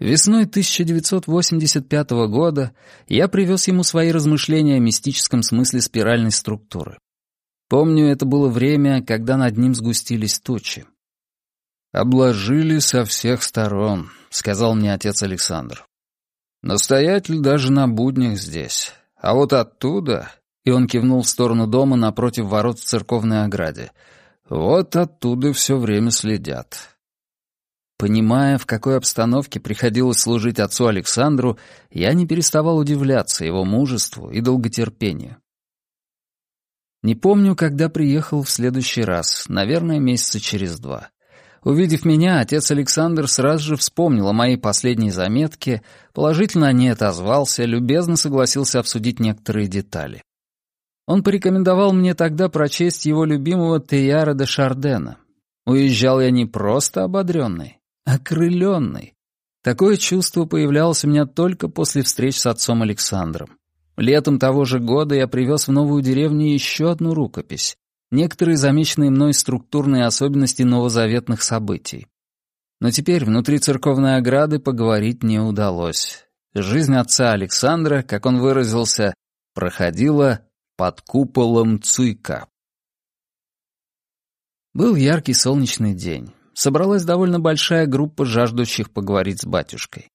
Весной 1985 года я привез ему свои размышления о мистическом смысле спиральной структуры. Помню, это было время, когда над ним сгустились тучи. «Обложили со всех сторон», — сказал мне отец Александр. «Настоятель даже на буднях здесь. А вот оттуда...» И он кивнул в сторону дома напротив ворот в церковной ограде. «Вот оттуда все время следят». Понимая, в какой обстановке приходилось служить отцу Александру, я не переставал удивляться его мужеству и долготерпению. Не помню, когда приехал в следующий раз, наверное, месяца через два. Увидев меня, отец Александр сразу же вспомнил о моей последней заметке, положительно о ней отозвался, любезно согласился обсудить некоторые детали. Он порекомендовал мне тогда прочесть его любимого Теяра де Шардена. Уезжал я не просто ободренный, окрыленный. Такое чувство появлялось у меня только после встреч с отцом Александром. Летом того же года я привез в новую деревню еще одну рукопись, некоторые замеченные мной структурные особенности новозаветных событий. Но теперь внутри церковной ограды поговорить не удалось. Жизнь отца Александра, как он выразился, проходила под куполом Цуйка. Был яркий солнечный день. Собралась довольно большая группа жаждущих поговорить с батюшкой.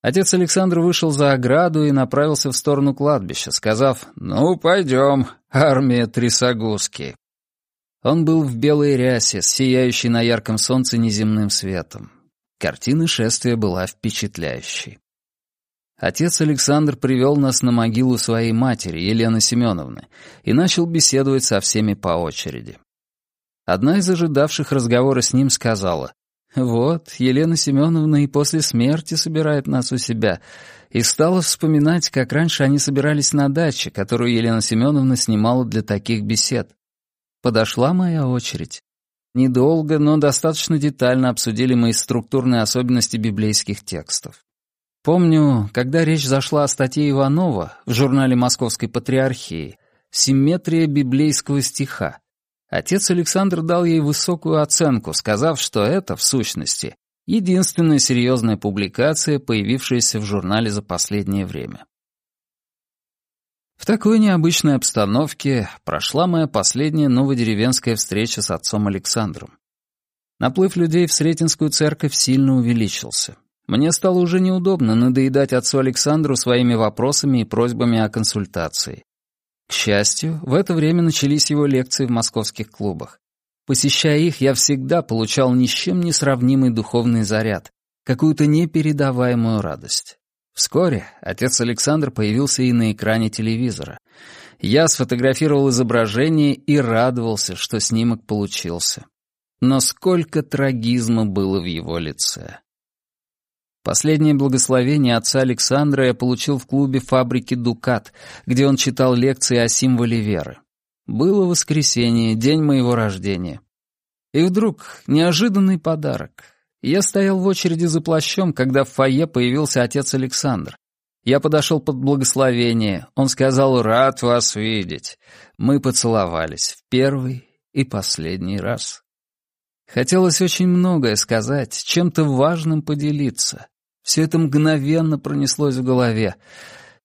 Отец Александр вышел за ограду и направился в сторону кладбища, сказав «Ну, пойдем, армия Трисогузки». Он был в белой рясе, сияющей на ярком солнце неземным светом. Картина шествия была впечатляющей. Отец Александр привел нас на могилу своей матери, Елены Семеновны, и начал беседовать со всеми по очереди. Одна из ожидавших разговора с ним сказала, «Вот, Елена Семеновна и после смерти собирает нас у себя», и стала вспоминать, как раньше они собирались на даче, которую Елена Семеновна снимала для таких бесед. Подошла моя очередь. Недолго, но достаточно детально обсудили мои структурные особенности библейских текстов. Помню, когда речь зашла о статье Иванова в журнале Московской Патриархии «Симметрия библейского стиха», отец Александр дал ей высокую оценку, сказав, что это, в сущности, единственная серьезная публикация, появившаяся в журнале за последнее время. В такой необычной обстановке прошла моя последняя новодеревенская встреча с отцом Александром. Наплыв людей в Сретенскую церковь сильно увеличился. Мне стало уже неудобно надоедать отцу Александру своими вопросами и просьбами о консультации. К счастью, в это время начались его лекции в московских клубах. Посещая их, я всегда получал ни с чем не сравнимый духовный заряд, какую-то непередаваемую радость. Вскоре отец Александр появился и на экране телевизора. Я сфотографировал изображение и радовался, что снимок получился. Но сколько трагизма было в его лице. Последнее благословение отца Александра я получил в клубе фабрики «Дукат», где он читал лекции о символе веры. Было воскресенье, день моего рождения. И вдруг неожиданный подарок. Я стоял в очереди за плащом, когда в фойе появился отец Александр. Я подошел под благословение. Он сказал «Рад вас видеть». Мы поцеловались в первый и последний раз. Хотелось очень многое сказать, чем-то важным поделиться. Все это мгновенно пронеслось в голове.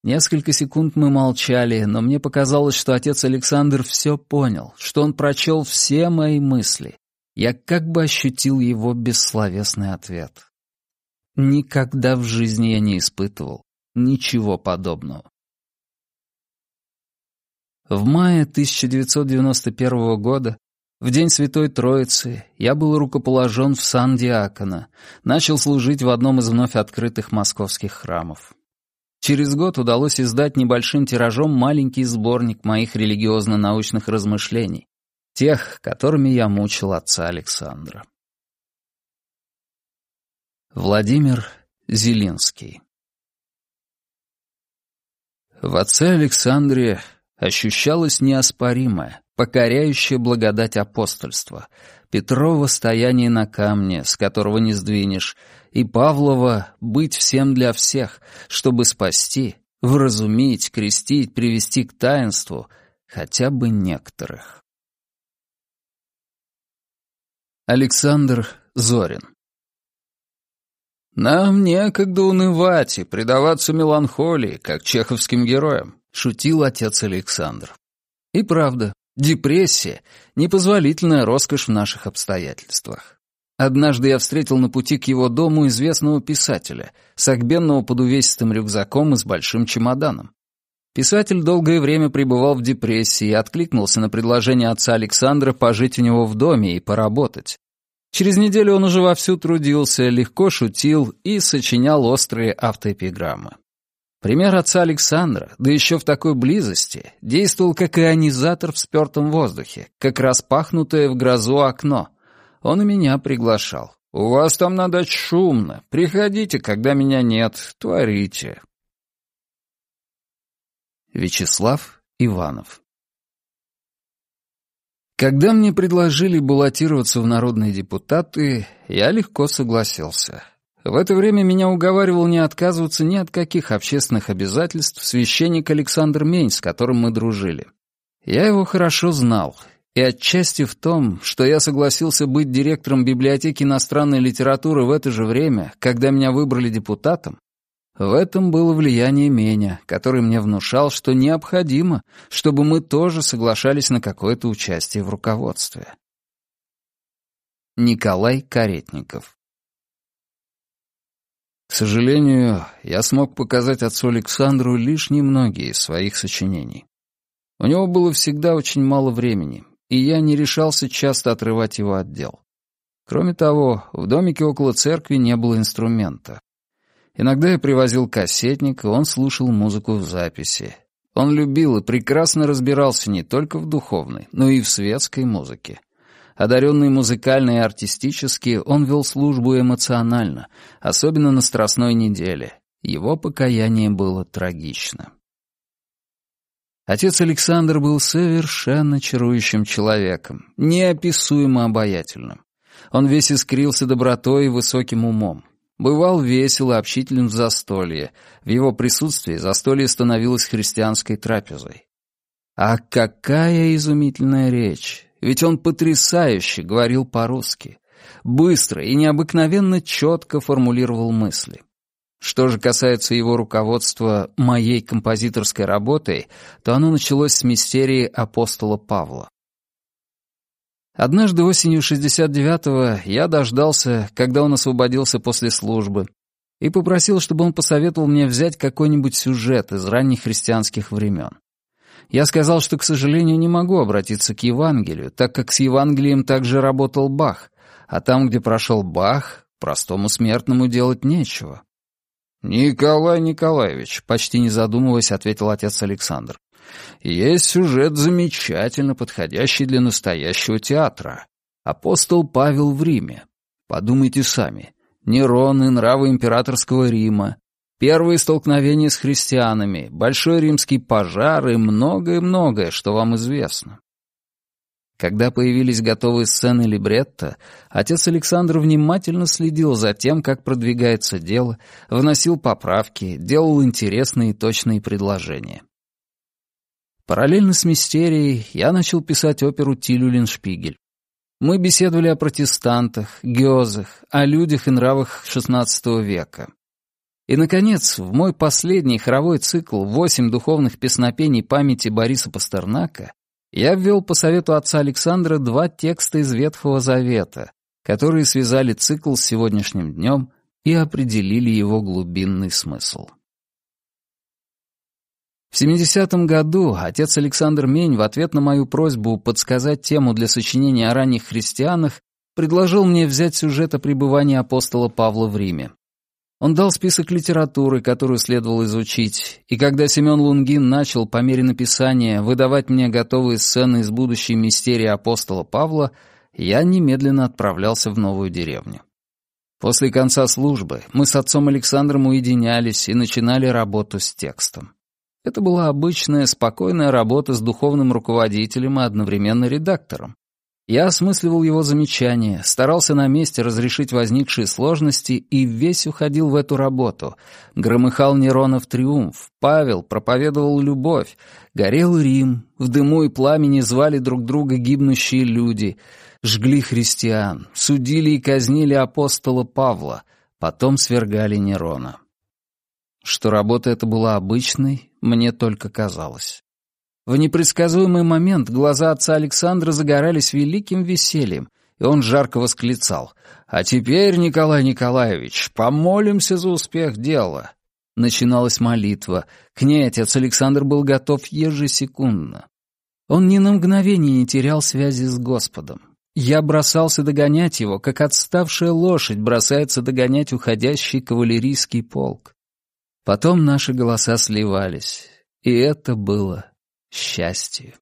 Несколько секунд мы молчали, но мне показалось, что отец Александр все понял, что он прочел все мои мысли я как бы ощутил его бессловесный ответ. Никогда в жизни я не испытывал ничего подобного. В мае 1991 года, в день Святой Троицы, я был рукоположен в сан диакона, начал служить в одном из вновь открытых московских храмов. Через год удалось издать небольшим тиражом маленький сборник моих религиозно-научных размышлений, тех, которыми я мучил отца Александра. Владимир Зелинский В отце Александре ощущалось неоспоримое, покоряющее благодать апостольства, Петрова стояние на камне, с которого не сдвинешь, и Павлова быть всем для всех, чтобы спасти, вразумить, крестить, привести к таинству хотя бы некоторых. Александр Зорин «Нам некогда унывать и предаваться меланхолии, как чеховским героям», — шутил отец Александр. И правда, депрессия — непозволительная роскошь в наших обстоятельствах. Однажды я встретил на пути к его дому известного писателя, согбенного под увесистым рюкзаком и с большим чемоданом. Писатель долгое время пребывал в депрессии и откликнулся на предложение отца Александра пожить у него в доме и поработать. Через неделю он уже вовсю трудился, легко шутил и сочинял острые автоэпиграммы. Пример отца Александра, да еще в такой близости, действовал как ионизатор в спертом воздухе, как распахнутое в грозу окно. Он и меня приглашал. «У вас там надо шумно. Приходите, когда меня нет. Творите». Вячеслав Иванов когда мне предложили баллотироваться в народные депутаты, я легко согласился. В это время меня уговаривал не отказываться ни от каких общественных обязательств священник Александр Мень, с которым мы дружили. Я его хорошо знал, и отчасти в том, что я согласился быть директором библиотеки иностранной литературы в это же время, когда меня выбрали депутатом, в этом было влияние Меня, который мне внушал, что необходимо, чтобы мы тоже соглашались на какое-то участие в руководстве. Николай Каретников К сожалению, я смог показать отцу Александру лишь немногие из своих сочинений. У него было всегда очень мало времени, и я не решался часто отрывать его от дел. Кроме того, в домике около церкви не было инструмента. Иногда я привозил кассетник, и он слушал музыку в записи. Он любил и прекрасно разбирался не только в духовной, но и в светской музыке. Одаренный музыкально и артистически, он вел службу эмоционально, особенно на Страстной неделе. Его покаяние было трагично. Отец Александр был совершенно чарующим человеком, неописуемо обаятельным. Он весь искрился добротой и высоким умом. Бывал весел и общителен в застолье. В его присутствии застолье становилось христианской трапезой. А какая изумительная речь! Ведь он потрясающе говорил по-русски. Быстро и необыкновенно четко формулировал мысли. Что же касается его руководства моей композиторской работой, то оно началось с мистерии апостола Павла. Однажды осенью 69-го я дождался, когда он освободился после службы, и попросил, чтобы он посоветовал мне взять какой-нибудь сюжет из ранних христианских времен. Я сказал, что, к сожалению, не могу обратиться к Евангелию, так как с Евангелием также работал Бах, а там, где прошел Бах, простому смертному делать нечего. «Николай Николаевич», — почти не задумываясь, ответил отец Александр. Есть сюжет замечательно подходящий для настоящего театра. Апостол Павел в Риме. Подумайте сами. Нерон и нравы императорского Рима, первые столкновения с христианами, большой римский пожар и многое-многое, что вам известно. Когда появились готовые сцены либретто, отец Александр внимательно следил за тем, как продвигается дело, вносил поправки, делал интересные и точные предложения. Параллельно с «Мистерией» я начал писать оперу «Тилю Линшпигель». Мы беседовали о протестантах, гёзах, о людях и нравах XVI века. И, наконец, в мой последний хоровой цикл «Восемь духовных песнопений памяти Бориса Пастернака» я ввел по совету отца Александра два текста из Ветхого Завета, которые связали цикл с сегодняшним днем и определили его глубинный смысл. В 70-м году отец Александр Мень в ответ на мою просьбу подсказать тему для сочинения о ранних христианах предложил мне взять сюжет о пребывании апостола Павла в Риме. Он дал список литературы, которую следовало изучить, и когда Семен Лунгин начал по мере написания выдавать мне готовые сцены из будущей мистерии апостола Павла, я немедленно отправлялся в новую деревню. После конца службы мы с отцом Александром уединялись и начинали работу с текстом. Это была обычная, спокойная работа с духовным руководителем и одновременно редактором. Я осмысливал его замечания, старался на месте разрешить возникшие сложности и весь уходил в эту работу. Громыхал Неронов триумф, Павел проповедовал любовь, горел Рим, в дыму и пламени звали друг друга гибнущие люди, жгли христиан, судили и казнили апостола Павла, Потом свергали Нерона. Что работа эта была обычной, мне только казалось. В непредсказуемый момент глаза отца Александра загорались великим весельем, и он жарко восклицал. «А теперь, Николай Николаевич, помолимся за успех дела!» Начиналась молитва. К ней отец Александр был готов ежесекундно. Он ни на мгновение не терял связи с Господом. Я бросался догонять его, как отставшая лошадь бросается догонять уходящий кавалерийский полк. Потом наши голоса сливались, и это было счастье.